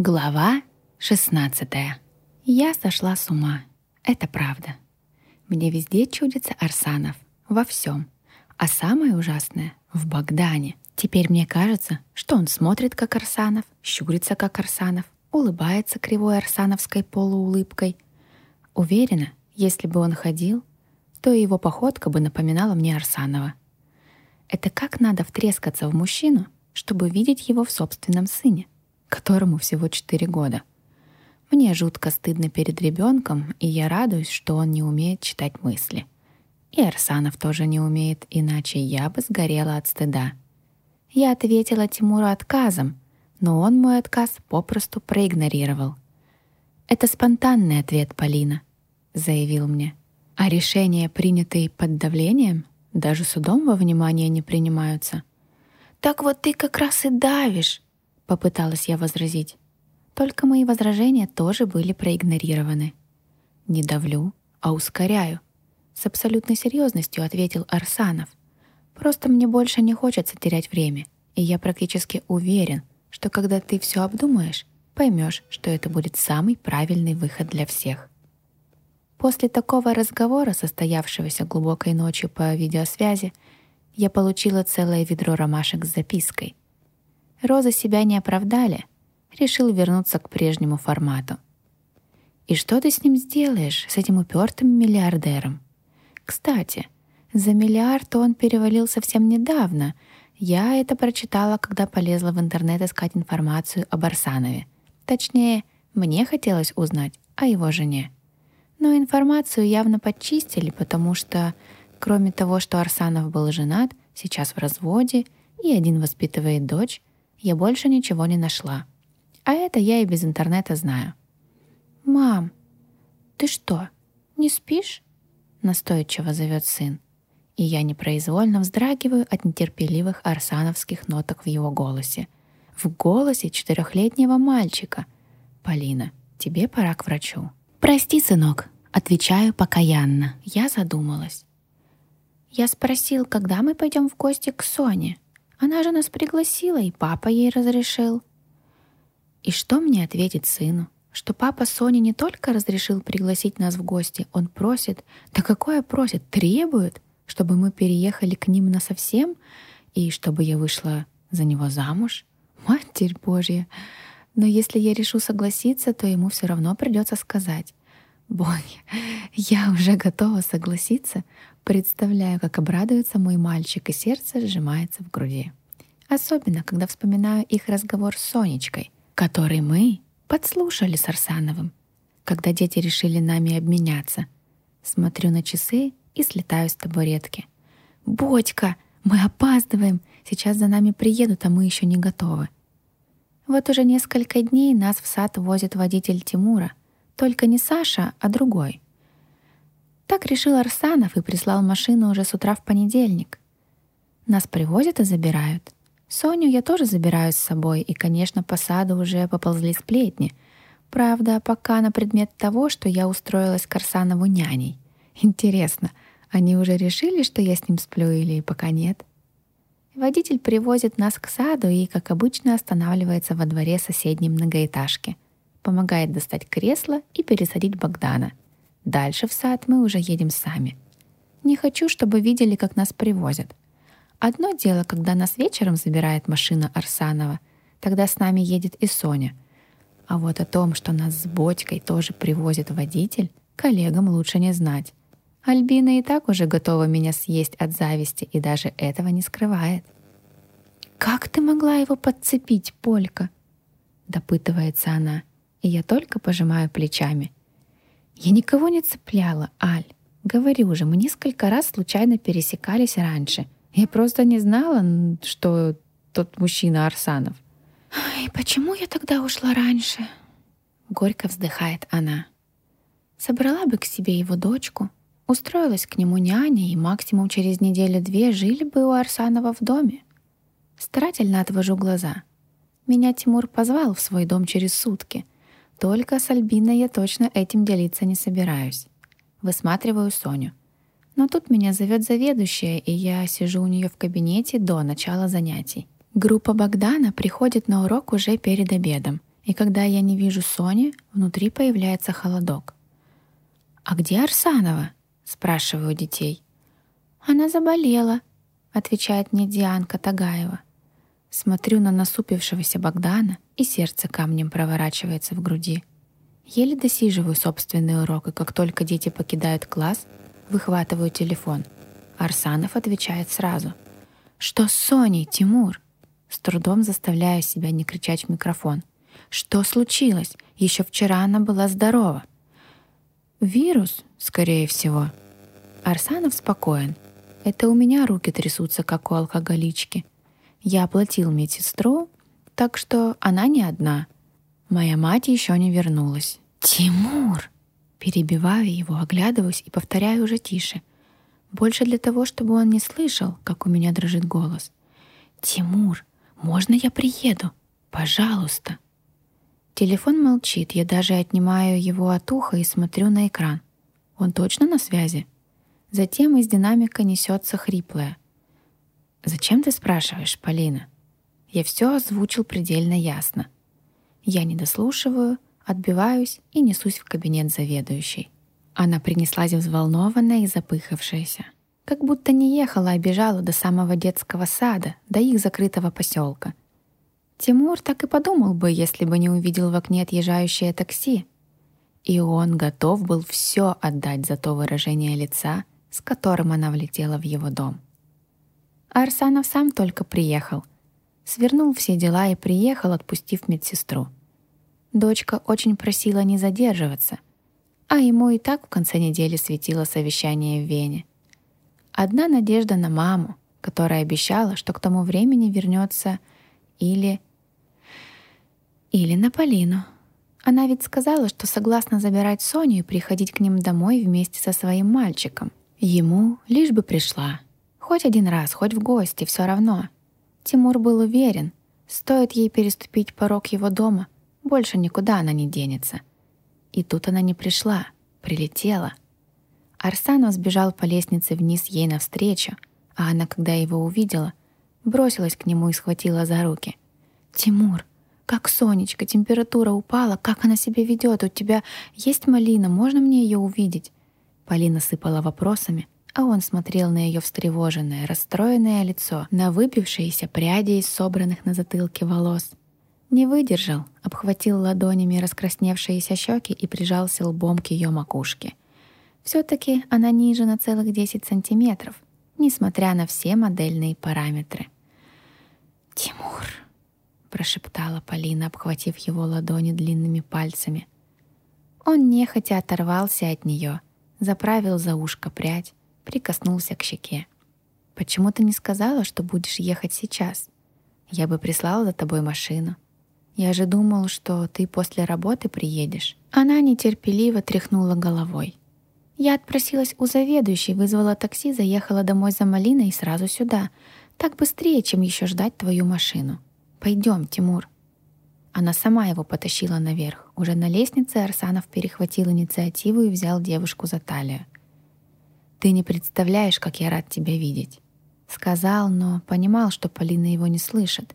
Глава 16. Я сошла с ума. Это правда. Мне везде чудится Арсанов. Во всем. А самое ужасное — в Богдане. Теперь мне кажется, что он смотрит как Арсанов, щурится как Арсанов, улыбается кривой арсановской полуулыбкой. Уверена, если бы он ходил, то его походка бы напоминала мне Арсанова. Это как надо втрескаться в мужчину, чтобы видеть его в собственном сыне — которому всего 4 года. Мне жутко стыдно перед ребенком, и я радуюсь, что он не умеет читать мысли. И Арсанов тоже не умеет, иначе я бы сгорела от стыда. Я ответила Тимуру отказом, но он мой отказ попросту проигнорировал. «Это спонтанный ответ, Полина», — заявил мне. «А решения, принятые под давлением, даже судом во внимание не принимаются». «Так вот ты как раз и давишь», Попыталась я возразить. Только мои возражения тоже были проигнорированы. «Не давлю, а ускоряю», — с абсолютной серьезностью ответил Арсанов. «Просто мне больше не хочется терять время, и я практически уверен, что когда ты все обдумаешь, поймешь, что это будет самый правильный выход для всех». После такого разговора, состоявшегося глубокой ночью по видеосвязи, я получила целое ведро ромашек с запиской — Розы себя не оправдали. Решил вернуться к прежнему формату. И что ты с ним сделаешь, с этим упертым миллиардером? Кстати, за миллиард он перевалил совсем недавно. Я это прочитала, когда полезла в интернет искать информацию об Арсанове. Точнее, мне хотелось узнать о его жене. Но информацию явно подчистили, потому что, кроме того, что Арсанов был женат, сейчас в разводе и один воспитывает дочь, я больше ничего не нашла. А это я и без интернета знаю. «Мам, ты что, не спишь?» Настойчиво зовет сын. И я непроизвольно вздрагиваю от нетерпеливых арсановских ноток в его голосе. В голосе четырехлетнего мальчика. «Полина, тебе пора к врачу». «Прости, сынок», — отвечаю покаянно. Я задумалась. Я спросил, когда мы пойдем в гости к Соне. Она же нас пригласила, и папа ей разрешил. И что мне ответить сыну? Что папа Сони не только разрешил пригласить нас в гости, он просит, да какое просит, требует, чтобы мы переехали к ним на совсем и чтобы я вышла за него замуж? Матерь Божья! Но если я решу согласиться, то ему все равно придется сказать. Боги, я уже готова согласиться, представляю, как обрадуется мой мальчик, и сердце сжимается в груди. Особенно, когда вспоминаю их разговор с Сонечкой, который мы подслушали с Арсановым, когда дети решили нами обменяться. Смотрю на часы и слетаю с табуретки. «Бодька, мы опаздываем! Сейчас за нами приедут, а мы еще не готовы». Вот уже несколько дней нас в сад возит водитель Тимура, только не Саша, а другой. Так решил Арсанов и прислал машину уже с утра в понедельник. Нас привозят и забирают. Соню я тоже забираю с собой, и, конечно, по саду уже поползли сплетни. Правда, пока на предмет того, что я устроилась к Арсанову няней. Интересно, они уже решили, что я с ним сплю или пока нет? Водитель привозит нас к саду и, как обычно, останавливается во дворе соседней многоэтажки — помогает достать кресло и пересадить Богдана. Дальше в сад мы уже едем сами. Не хочу, чтобы видели, как нас привозят. Одно дело, когда нас вечером забирает машина Арсанова, тогда с нами едет и Соня. А вот о том, что нас с Бодькой тоже привозит водитель, коллегам лучше не знать. Альбина и так уже готова меня съесть от зависти и даже этого не скрывает. «Как ты могла его подцепить, Полька?» — допытывается она и я только пожимаю плечами. Я никого не цепляла, Аль. Говорю уже, мы несколько раз случайно пересекались раньше. Я просто не знала, что тот мужчина Арсанов. «Ай, почему я тогда ушла раньше?» Горько вздыхает она. Собрала бы к себе его дочку, устроилась к нему няней, и максимум через неделю-две жили бы у Арсанова в доме. Старательно отвожу глаза. Меня Тимур позвал в свой дом через сутки — только с Альбиной я точно этим делиться не собираюсь. Высматриваю Соню. Но тут меня зовет заведующая, и я сижу у нее в кабинете до начала занятий. Группа Богдана приходит на урок уже перед обедом. И когда я не вижу Сони, внутри появляется холодок. «А где Арсанова?» — спрашиваю детей. «Она заболела», — отвечает мне Дианка Тагаева. Смотрю на насупившегося Богдана, и сердце камнем проворачивается в груди. Еле досиживаю собственный урок, и как только дети покидают класс, выхватываю телефон. Арсанов отвечает сразу. «Что с Соней, Тимур?» С трудом заставляю себя не кричать в микрофон. «Что случилось? Еще вчера она была здорова». «Вирус, скорее всего». Арсанов спокоен. Это у меня руки трясутся, как у алкоголички. Я оплатил медсестру, так что она не одна. Моя мать еще не вернулась. «Тимур!» Перебиваю его, оглядываюсь и повторяю уже тише. Больше для того, чтобы он не слышал, как у меня дрожит голос. «Тимур, можно я приеду? Пожалуйста!» Телефон молчит, я даже отнимаю его от уха и смотрю на экран. Он точно на связи? Затем из динамика несется хриплое. «Зачем ты спрашиваешь, Полина?» Я все озвучил предельно ясно. Я не дослушиваю, отбиваюсь и несусь в кабинет заведующей. Она принеслась взволнованная и запыхавшаяся. Как будто не ехала, а бежала до самого детского сада, до их закрытого поселка. Тимур так и подумал бы, если бы не увидел в окне отъезжающее такси. И он готов был все отдать за то выражение лица, с которым она влетела в его дом. Арсанов сам только приехал. Свернул все дела и приехал, отпустив медсестру. Дочка очень просила не задерживаться — а ему и так в конце недели светило совещание в Вене. Одна надежда на маму, которая обещала, что к тому времени вернется или... Или на Полину. Она ведь сказала, что согласна забирать Соню и приходить к ним домой вместе со своим мальчиком. Ему лишь бы пришла. Хоть один раз, хоть в гости, все равно. Тимур был уверен, стоит ей переступить порог его дома, больше никуда она не денется. И тут она не пришла, прилетела. Арсанов сбежал по лестнице вниз ей навстречу, а она, когда его увидела, бросилась к нему и схватила за руки. «Тимур, как Сонечка, температура упала, как она себя ведет? У тебя есть малина, можно мне ее увидеть?» Полина сыпала вопросами, а он смотрел на ее встревоженное, расстроенное лицо, на выпившиеся пряди из собранных на затылке волос. Не выдержал, обхватил ладонями раскрасневшиеся щеки и прижался лбом к ее макушке. Все-таки она ниже на целых 10 сантиметров, несмотря на все модельные параметры. «Тимур!» — прошептала Полина, обхватив его ладони длинными пальцами. Он нехотя оторвался от нее, заправил за ушко прядь, прикоснулся к щеке. «Почему ты не сказала, что будешь ехать сейчас? Я бы прислала за тобой машину». Я же думал, что ты после работы приедешь». Она нетерпеливо тряхнула головой. Я отпросилась у заведующей, вызвала такси, заехала домой за малиной и сразу сюда. Так быстрее, чем еще ждать твою машину. Пойдем, Тимур. Она сама его потащила наверх. Уже на лестнице Арсанов перехватил инициативу и взял девушку за талию. «Ты не представляешь, как я рад тебя видеть», — сказал, но понимал, что Полина его не слышит.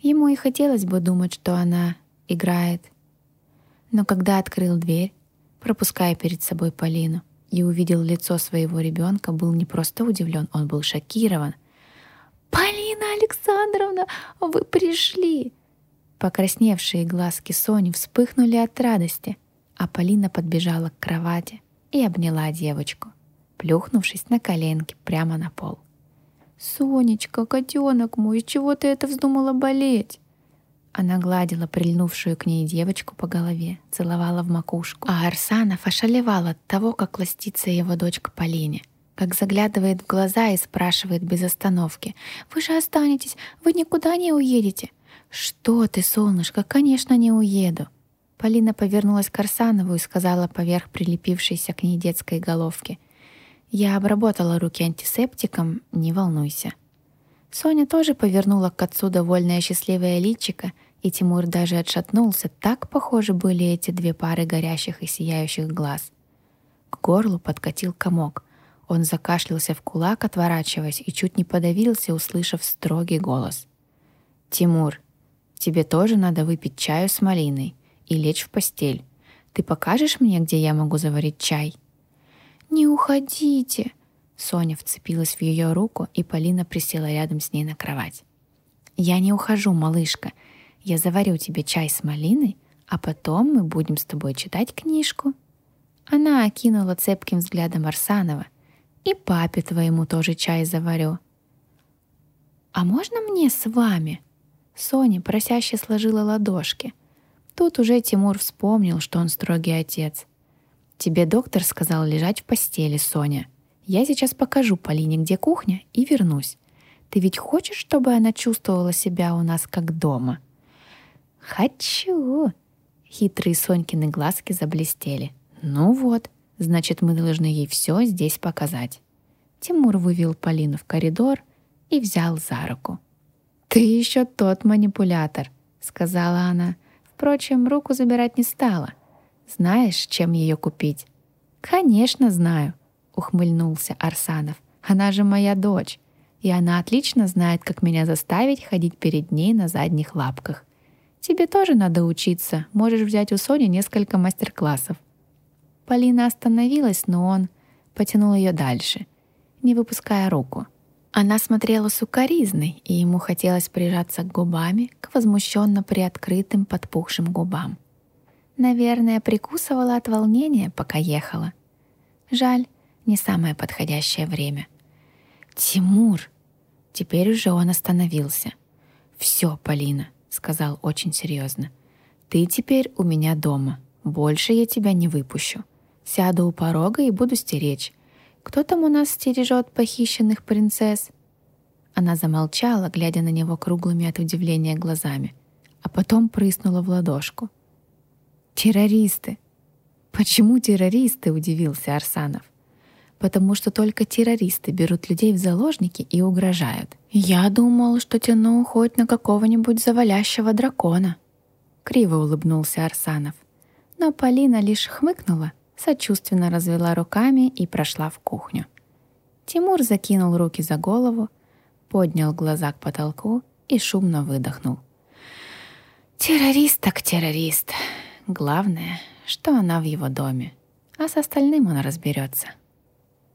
Ему и хотелось бы думать, что она играет. Но когда открыл дверь, пропуская перед собой Полину, и увидел лицо своего ребенка, был не просто удивлен, он был шокирован. «Полина Александровна, вы пришли!» Покрасневшие глазки Сони вспыхнули от радости, а Полина подбежала к кровати и обняла девочку, плюхнувшись на коленки прямо на пол. «Сонечка, котенок мой, чего ты это вздумала болеть?» Она гладила прильнувшую к ней девочку по голове, целовала в макушку. А Арсанов ошалевал от того, как ластится его дочка Полине, как заглядывает в глаза и спрашивает без остановки. «Вы же останетесь, вы никуда не уедете». «Что ты, солнышко, конечно, не уеду». Полина повернулась к Арсанову и сказала поверх прилепившейся к ней детской головки. Я обработала руки антисептиком, не волнуйся. Соня тоже повернула к отцу довольное счастливое личико, и Тимур даже отшатнулся, так похожи были эти две пары горящих и сияющих глаз. К горлу подкатил комок. Он закашлялся в кулак, отворачиваясь, и чуть не подавился, услышав строгий голос. «Тимур, Тебе тоже надо выпить чаю с малиной и лечь в постель. Ты покажешь мне, где я могу заварить чай?» «Не уходите!» Соня вцепилась в ее руку, и Полина присела рядом с ней на кровать. «Я не ухожу, малышка. Я заварю тебе чай с малиной, а потом мы будем с тобой читать книжку». Она окинула цепким взглядом Арсанова. «И папе твоему тоже чай заварю». «А можно мне с вами?» Соня просяще сложила ладошки. Тут уже Тимур вспомнил, что он строгий отец. «Тебе доктор сказал лежать в постели, Соня. Я сейчас покажу Полине, где кухня, и вернусь. Ты ведь хочешь, чтобы она чувствовала себя у нас как дома?» «Хочу!» Хитрые Сонькины глазки заблестели. «Ну вот, значит, мы должны ей все здесь показать». Тимур вывел Полину в коридор и взял за руку. «Ты еще тот манипулятор», — сказала она. Впрочем, руку забирать не стала. «Знаешь, чем ее купить?» «Конечно знаю», — ухмыльнулся Арсанов. «Она же моя дочь, и она отлично знает, как меня заставить ходить перед ней на задних лапках. Тебе тоже надо учиться, можешь взять у Сони несколько мастер-классов». Полина остановилась, но он потянул ее дальше, не выпуская руку. Она смотрела сукоризной, и ему хотелось прижаться губами к возмущенно приоткрытым подпухшим губам. Наверное, прикусывала от волнения, пока ехала. Жаль, не самое подходящее время. «Тимур!» Теперь уже он остановился. «Все, Полина», — сказал очень серьезно. «Ты теперь у меня дома. Больше я тебя не выпущу. Сяду у порога и буду стеречь. Кто там у нас стережет похищенных принцесс?» Она замолчала, глядя на него круглыми от удивления глазами, а потом прыснула в ладошку. «Террористы!» «Почему террористы?» — удивился Арсанов. «Потому что только террористы берут людей в заложники и угрожают. Я думал, что тяну хоть на какого-нибудь завалящего дракона». Криво улыбнулся Арсанов. Но Полина лишь хмыкнула — сочувственно развела руками и прошла в кухню. Тимур закинул руки за голову, поднял глаза к потолку и шумно выдохнул. «Террорист так террорист. Главное, что она в его доме, а с остальным он разберется».